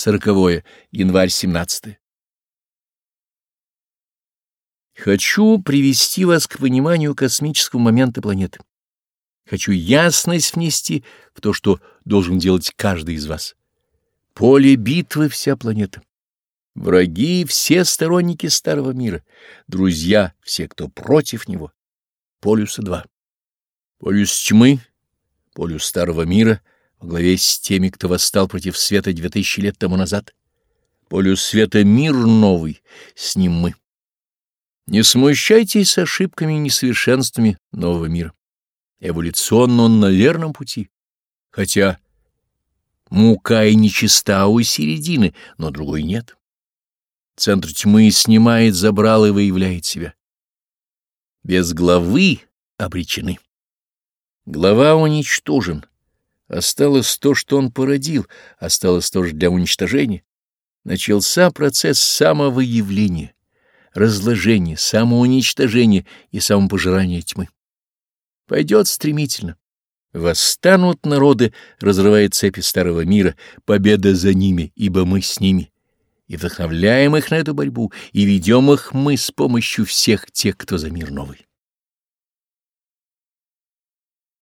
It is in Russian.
Сороковое. Январь 17. Хочу привести вас к пониманию космического момента планеты. Хочу ясность внести в то, что должен делать каждый из вас. Поле битвы — вся планета. Враги — все сторонники старого мира, друзья — все, кто против него. Полюса два. Полюс тьмы, полюс старого мира во главе с теми, кто восстал против света две тысячи лет тому назад. Полюс света — мир новый, с ним мы. Не смущайтесь ошибками и несовершенствами нового мира. Эволюционно он на верном пути, хотя мука и нечиста у середины, но другой нет. Центр тьмы снимает забрал и выявляет себя. Без главы обречены. Глава уничтожен. Осталось то, что он породил, осталось тоже для уничтожения. Начался процесс самовыявления, разложения, самоуничтожения и самопожирания тьмы. Пойдет стремительно. Восстанут народы, разрывая цепи старого мира, победа за ними, ибо мы с ними и вдохновляем их на эту борьбу, и ведем их мы с помощью всех тех, кто за мир новый.